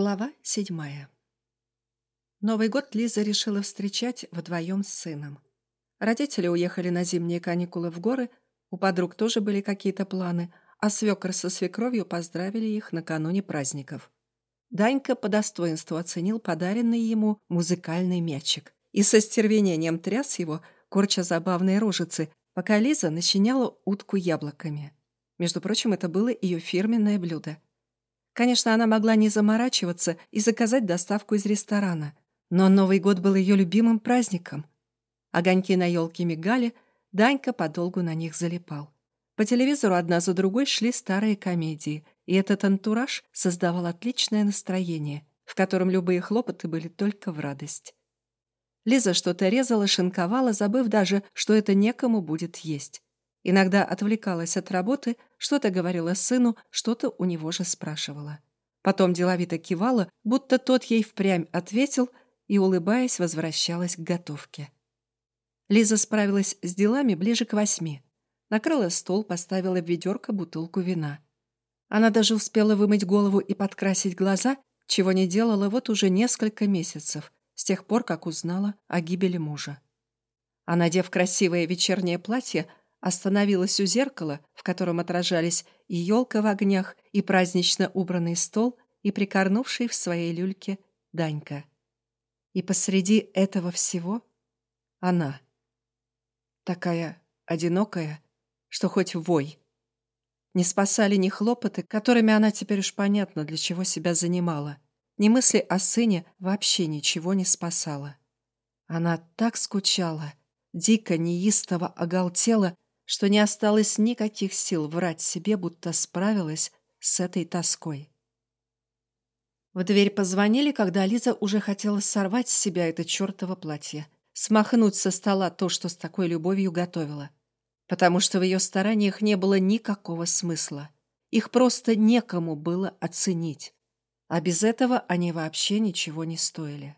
Глава седьмая. Новый год Лиза решила встречать вдвоем с сыном. Родители уехали на зимние каникулы в горы, у подруг тоже были какие-то планы, а свекр со свекровью поздравили их накануне праздников. Данька по достоинству оценил подаренный ему музыкальный мячик и со стервенением тряс его, корча забавные рожицы, пока Лиза начиняла утку яблоками. Между прочим, это было ее фирменное блюдо – Конечно, она могла не заморачиваться и заказать доставку из ресторана. Но Новый год был ее любимым праздником. Огоньки на елке мигали, Данька подолгу на них залипал. По телевизору одна за другой шли старые комедии, и этот антураж создавал отличное настроение, в котором любые хлопоты были только в радость. Лиза что-то резала, шинковала, забыв даже, что это некому будет есть. Иногда отвлекалась от работы, что-то говорила сыну, что-то у него же спрашивала. Потом деловито кивала, будто тот ей впрямь ответил и, улыбаясь, возвращалась к готовке. Лиза справилась с делами ближе к восьми. Накрыла стол, поставила в ведерко бутылку вина. Она даже успела вымыть голову и подкрасить глаза, чего не делала вот уже несколько месяцев, с тех пор, как узнала о гибели мужа. А надев красивое вечернее платье, остановилась у зеркала, в котором отражались и елка в огнях, и празднично убранный стол, и прикорнувший в своей люльке Данька. И посреди этого всего она. Такая одинокая, что хоть вой. Не спасали ни хлопоты, которыми она теперь уж понятно, для чего себя занимала. Ни мысли о сыне вообще ничего не спасала. Она так скучала, дико, неистово оголтела, что не осталось никаких сил врать себе, будто справилась с этой тоской. В дверь позвонили, когда Лиза уже хотела сорвать с себя это чертово платье, смахнуть со стола то, что с такой любовью готовила. Потому что в ее стараниях не было никакого смысла. Их просто некому было оценить. А без этого они вообще ничего не стоили.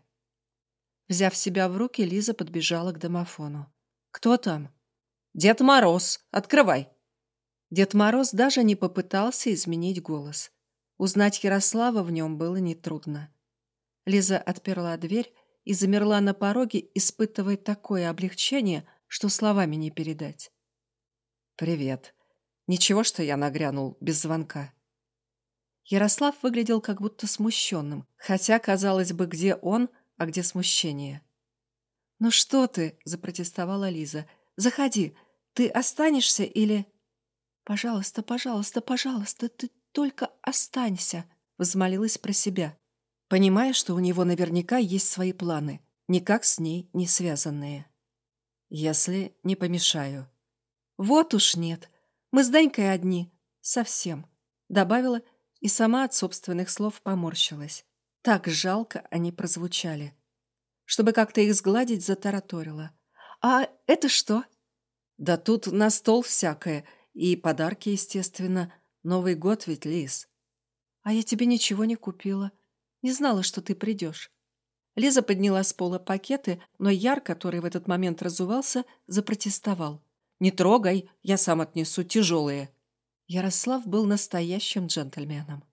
Взяв себя в руки, Лиза подбежала к домофону. «Кто там?» «Дед Мороз, открывай!» Дед Мороз даже не попытался изменить голос. Узнать Ярослава в нем было нетрудно. Лиза отперла дверь и замерла на пороге, испытывая такое облегчение, что словами не передать. «Привет. Ничего, что я нагрянул без звонка?» Ярослав выглядел как будто смущенным, хотя, казалось бы, где он, а где смущение. «Ну что ты?» – запротестовала Лиза – Заходи. Ты останешься или...» «Пожалуйста, пожалуйста, пожалуйста, ты только останься», — взмолилась про себя, понимая, что у него наверняка есть свои планы, никак с ней не связанные. «Если не помешаю». «Вот уж нет. Мы с Данькой одни. Совсем», — добавила и сама от собственных слов поморщилась. Так жалко они прозвучали. Чтобы как-то их сгладить, затараторила. «А это что?» Да тут на стол всякое. И подарки, естественно. Новый год ведь, Лиз. А я тебе ничего не купила. Не знала, что ты придешь. Лиза подняла с пола пакеты, но Яр, который в этот момент разувался, запротестовал. «Не трогай, я сам отнесу тяжелые». Ярослав был настоящим джентльменом.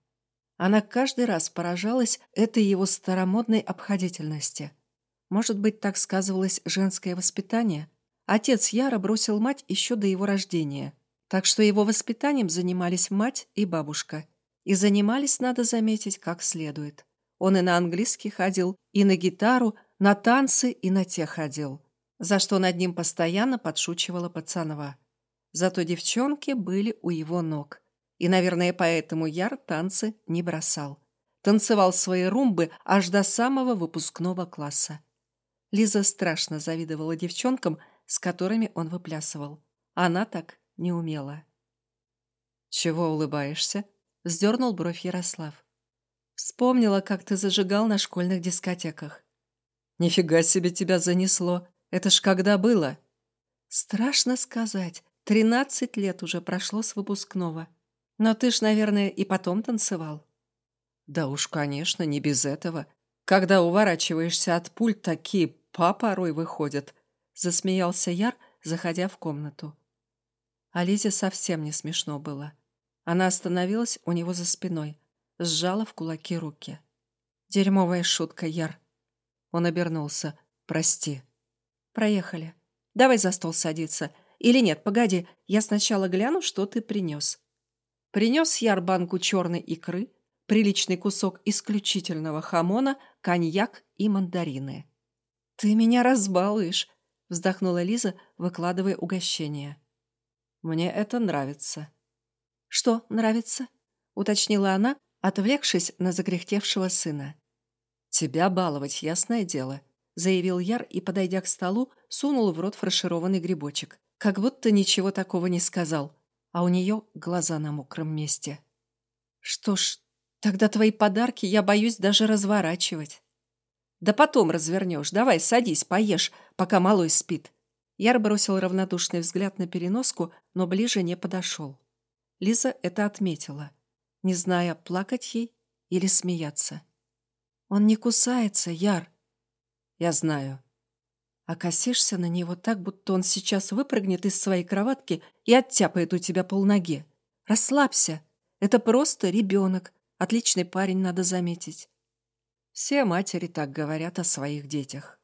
Она каждый раз поражалась этой его старомодной обходительности. Может быть, так сказывалось женское воспитание? Отец Яра бросил мать еще до его рождения, так что его воспитанием занимались мать и бабушка. И занимались, надо заметить, как следует. Он и на английский ходил, и на гитару, на танцы и на те ходил, за что над ним постоянно подшучивала пацанова. Зато девчонки были у его ног. И, наверное, поэтому Яр танцы не бросал. Танцевал свои румбы аж до самого выпускного класса. Лиза страшно завидовала девчонкам, с которыми он выплясывал. Она так не умела. «Чего улыбаешься?» — вздернул бровь Ярослав. «Вспомнила, как ты зажигал на школьных дискотеках». «Нифига себе тебя занесло! Это ж когда было?» «Страшно сказать. Тринадцать лет уже прошло с выпускного. Но ты ж, наверное, и потом танцевал». «Да уж, конечно, не без этого. Когда уворачиваешься от пульт, такие па порой выходят засмеялся Яр, заходя в комнату. А совсем не смешно было. Она остановилась у него за спиной, сжала в кулаки руки. Дерьмовая шутка, Яр. Он обернулся. Прости. Проехали. Давай за стол садиться. Или нет, погоди, я сначала гляну, что ты принес. Принес Яр банку черной икры, приличный кусок исключительного хамона, коньяк и мандарины. «Ты меня разбалуешь», — вздохнула Лиза, выкладывая угощение. «Мне это нравится». «Что нравится?» — уточнила она, отвлекшись на закряхтевшего сына. «Тебя баловать, ясное дело», — заявил Яр и, подойдя к столу, сунул в рот фаршированный грибочек. Как будто ничего такого не сказал, а у нее глаза на мокром месте. «Что ж, тогда твои подарки я боюсь даже разворачивать». «Да потом развернешь. Давай, садись, поешь, пока малой спит». Яр бросил равнодушный взгляд на переноску, но ближе не подошел. Лиза это отметила, не зная, плакать ей или смеяться. «Он не кусается, Яр». «Я знаю». А косишься на него так, будто он сейчас выпрыгнет из своей кроватки и оттяпает у тебя полноги. Расслабься. Это просто ребенок. Отличный парень, надо заметить. Все матери так говорят о своих детях.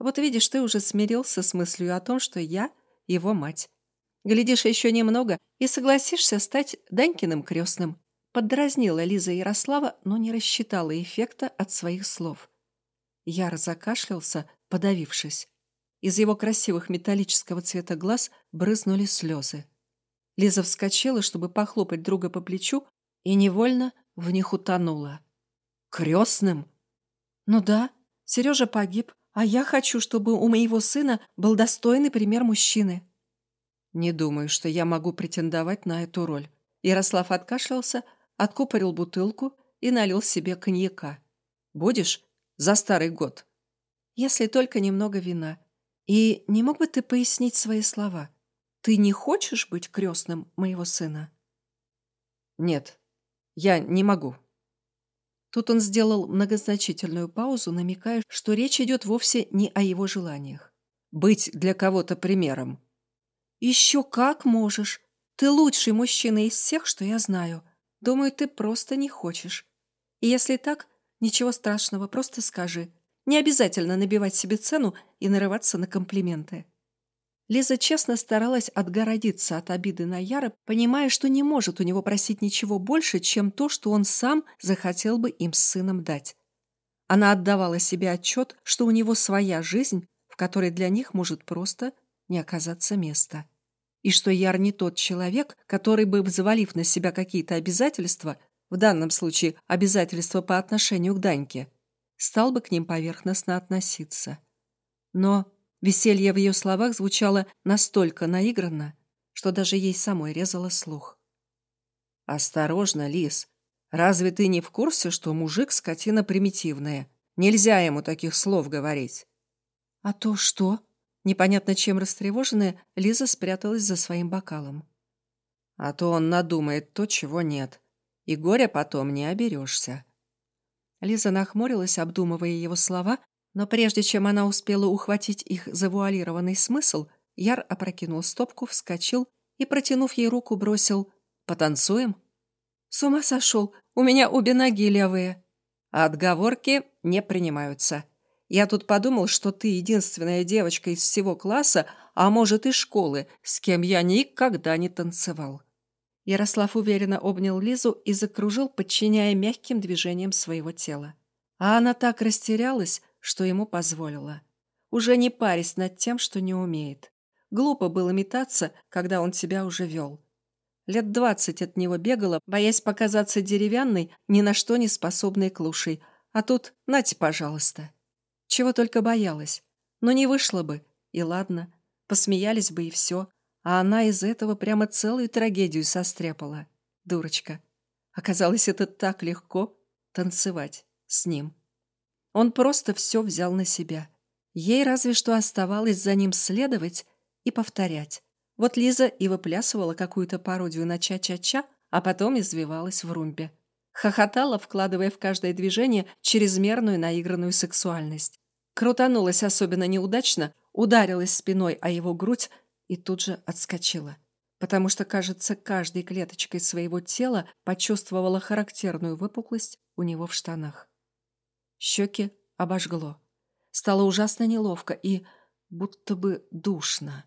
Вот видишь, ты уже смирился с мыслью о том, что я его мать. Глядишь еще немного и согласишься стать Данькиным крестным. Поддразнила Лиза Ярослава, но не рассчитала эффекта от своих слов. Яр закашлялся, подавившись. Из его красивых металлического цвета глаз брызнули слезы. Лиза вскочила, чтобы похлопать друга по плечу, и невольно в них утонула. «Крестным?» «Ну да, Сережа погиб, а я хочу, чтобы у моего сына был достойный пример мужчины». «Не думаю, что я могу претендовать на эту роль». Ярослав откашлялся, откупорил бутылку и налил себе коньяка. «Будешь? За старый год». «Если только немного вина. И не мог бы ты пояснить свои слова? Ты не хочешь быть крестным моего сына?» «Нет, я не могу», Тут он сделал многозначительную паузу, намекая, что речь идет вовсе не о его желаниях. «Быть для кого-то примером». «Еще как можешь. Ты лучший мужчина из всех, что я знаю. Думаю, ты просто не хочешь. И если так, ничего страшного, просто скажи. Не обязательно набивать себе цену и нарываться на комплименты». Лиза честно старалась отгородиться от обиды на Яра, понимая, что не может у него просить ничего больше, чем то, что он сам захотел бы им с сыном дать. Она отдавала себе отчет, что у него своя жизнь, в которой для них может просто не оказаться места. И что Яр не тот человек, который бы, взвалив на себя какие-то обязательства, в данном случае обязательства по отношению к Даньке, стал бы к ним поверхностно относиться. Но Веселье в ее словах звучало настолько наигранно, что даже ей самой резало слух. «Осторожно, Лис. Разве ты не в курсе, что мужик скотина примитивная? Нельзя ему таких слов говорить». «А то что?» Непонятно чем растревоженная, Лиза спряталась за своим бокалом. «А то он надумает то, чего нет. И горя потом не оберешься». Лиза нахмурилась, обдумывая его слова, но прежде чем она успела ухватить их завуалированный смысл, Яр опрокинул стопку, вскочил и, протянув ей руку, бросил «Потанцуем?» «С ума сошел! У меня обе ноги левые!» а «Отговорки не принимаются. Я тут подумал, что ты единственная девочка из всего класса, а может и школы, с кем я никогда не танцевал». Ярослав уверенно обнял Лизу и закружил, подчиняя мягким движением своего тела. А она так растерялась, что ему позволила. Уже не парясь над тем, что не умеет. Глупо было метаться, когда он тебя уже вел. Лет двадцать от него бегала, боясь показаться деревянной, ни на что не способной клушей. А тут, нате, пожалуйста. Чего только боялась. Но не вышло бы, и ладно. Посмеялись бы, и все. А она из этого прямо целую трагедию состряпала. Дурочка. Оказалось, это так легко танцевать с ним. Он просто все взял на себя. Ей разве что оставалось за ним следовать и повторять. Вот Лиза и выплясывала какую-то пародию на ча-ча-ча, а потом извивалась в румбе. Хохотала, вкладывая в каждое движение чрезмерную наигранную сексуальность. Крутанулась особенно неудачно, ударилась спиной о его грудь и тут же отскочила. Потому что, кажется, каждой клеточкой своего тела почувствовала характерную выпуклость у него в штанах. Щеки обожгло. Стало ужасно неловко и будто бы душно.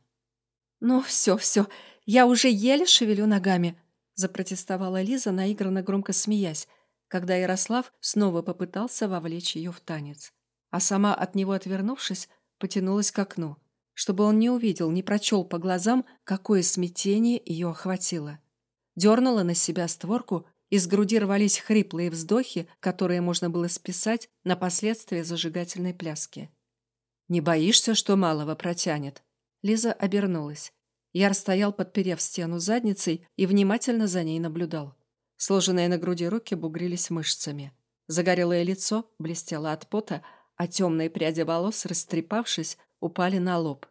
«Ну, все, все, я уже еле шевелю ногами», запротестовала Лиза, наигранно громко смеясь, когда Ярослав снова попытался вовлечь ее в танец. А сама, от него отвернувшись, потянулась к окну, чтобы он не увидел, не прочел по глазам, какое смятение ее охватило. Дернула на себя створку, из груди рвались хриплые вздохи, которые можно было списать на последствия зажигательной пляски. «Не боишься, что малого протянет?» Лиза обернулась. Яр стоял, подперев стену задницей, и внимательно за ней наблюдал. Сложенные на груди руки бугрились мышцами. Загорелое лицо блестело от пота, а темные пряди волос, растрепавшись, упали на лоб.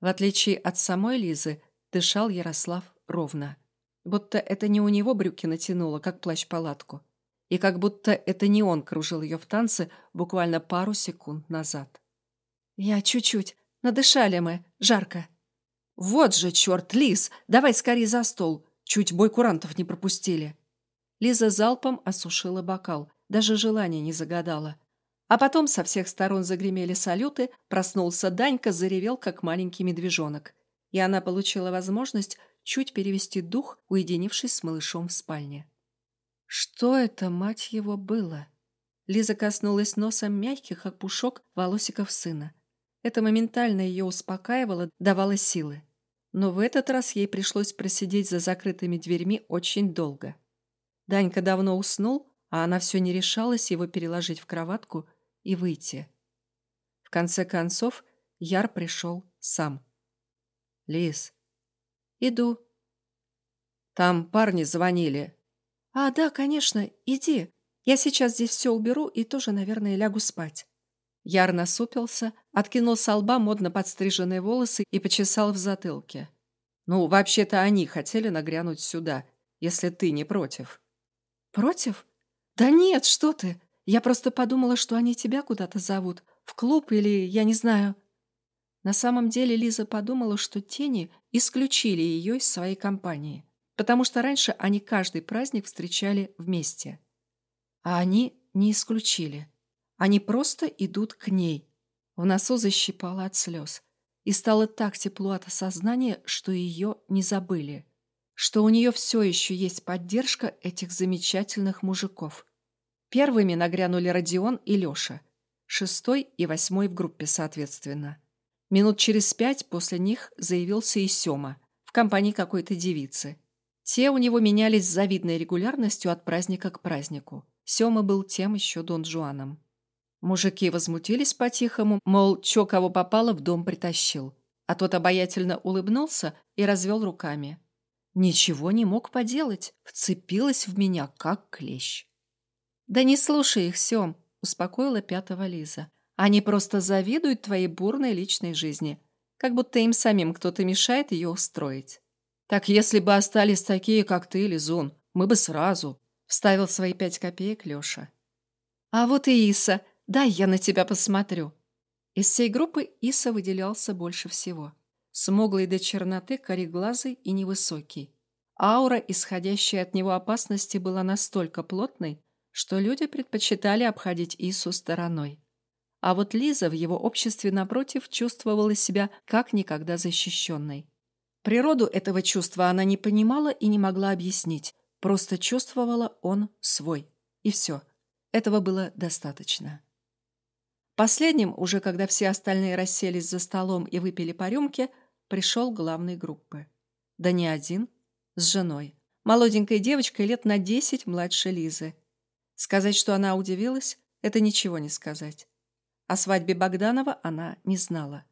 В отличие от самой Лизы, дышал Ярослав ровно. Будто это не у него брюки натянуло, как плащ-палатку. И как будто это не он кружил ее в танце буквально пару секунд назад. «Я чуть-чуть. Надышали мы. Жарко», «Вот же, черт, Лиз, давай скорее за стол. Чуть бой курантов не пропустили». Лиза залпом осушила бокал, даже желания не загадала. А потом со всех сторон загремели салюты, проснулся Данька, заревел, как маленький медвежонок. И она получила возможность чуть перевести дух, уединившись с малышом в спальне. Что это, мать его, было? Лиза коснулась носом мягких, как пушок, волосиков сына. Это моментально ее успокаивало, давало силы. Но в этот раз ей пришлось просидеть за закрытыми дверьми очень долго. Данька давно уснул, а она все не решалась его переложить в кроватку и выйти. В конце концов, Яр пришел сам. «Лиз». «Иду». «Там парни звонили». «А, да, конечно, иди. Я сейчас здесь все уберу и тоже, наверное, лягу спать». Яр насупился, откинул с лба модно подстриженные волосы и почесал в затылке. «Ну, вообще-то они хотели нагрянуть сюда, если ты не против». «Против? Да нет, что ты! Я просто подумала, что они тебя куда-то зовут, в клуб или я не знаю». На самом деле Лиза подумала, что тени исключили ее из своей компании, потому что раньше они каждый праздник встречали вместе. А они не исключили. Они просто идут к ней. В носу защипало от слез. И стало так тепло от осознания, что ее не забыли. Что у нее все еще есть поддержка этих замечательных мужиков. Первыми нагрянули Родион и Леша. Шестой и восьмой в группе, соответственно. Минут через пять после них заявился и Сема в компании какой-то девицы. Те у него менялись с завидной регулярностью от праздника к празднику. Сема был тем еще Дон Жуаном. Мужики возмутились по-тихому, мол, чё кого попало в дом притащил. А тот обаятельно улыбнулся и развел руками. Ничего не мог поделать, вцепилась в меня, как клещ. «Да не слушай их, Сём», — успокоила пятого Лиза. «Они просто завидуют твоей бурной личной жизни, как будто им самим кто-то мешает ее устроить». «Так если бы остались такие, как ты, Лизун, мы бы сразу», — вставил свои пять копеек Лёша. «А вот и Иса, Дай я на тебя посмотрю». Из всей группы Иса выделялся больше всего. Смуглый до черноты, кореглазый и невысокий. Аура, исходящая от него опасности, была настолько плотной, что люди предпочитали обходить Ису стороной. А вот Лиза в его обществе, напротив, чувствовала себя как никогда защищенной. Природу этого чувства она не понимала и не могла объяснить, просто чувствовала он свой. И все. Этого было достаточно. Последним, уже когда все остальные расселись за столом и выпили по рюмке, пришел главной группы. Да не один, с женой. Молоденькой девочкой лет на десять младше Лизы. Сказать, что она удивилась, это ничего не сказать. О свадьбе Богданова она не знала.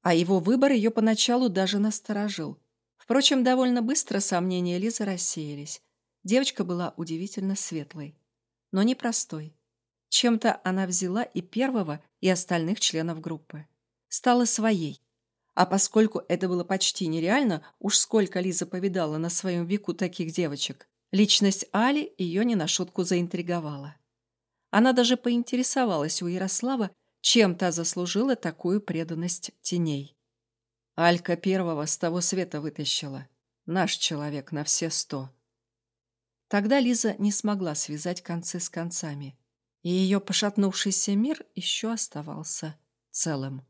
А его выбор ее поначалу даже насторожил. Впрочем, довольно быстро сомнения Лизы рассеялись. Девочка была удивительно светлой, но непростой. Чем-то она взяла и первого, и остальных членов группы. Стала своей. А поскольку это было почти нереально, уж сколько Лиза повидала на своем веку таких девочек, личность Али ее не на шутку заинтриговала. Она даже поинтересовалась у Ярослава, чем та заслужила такую преданность теней. Алька первого с того света вытащила. Наш человек на все сто. Тогда Лиза не смогла связать концы с концами. и ее пошатнувшийся мир еще оставался целым.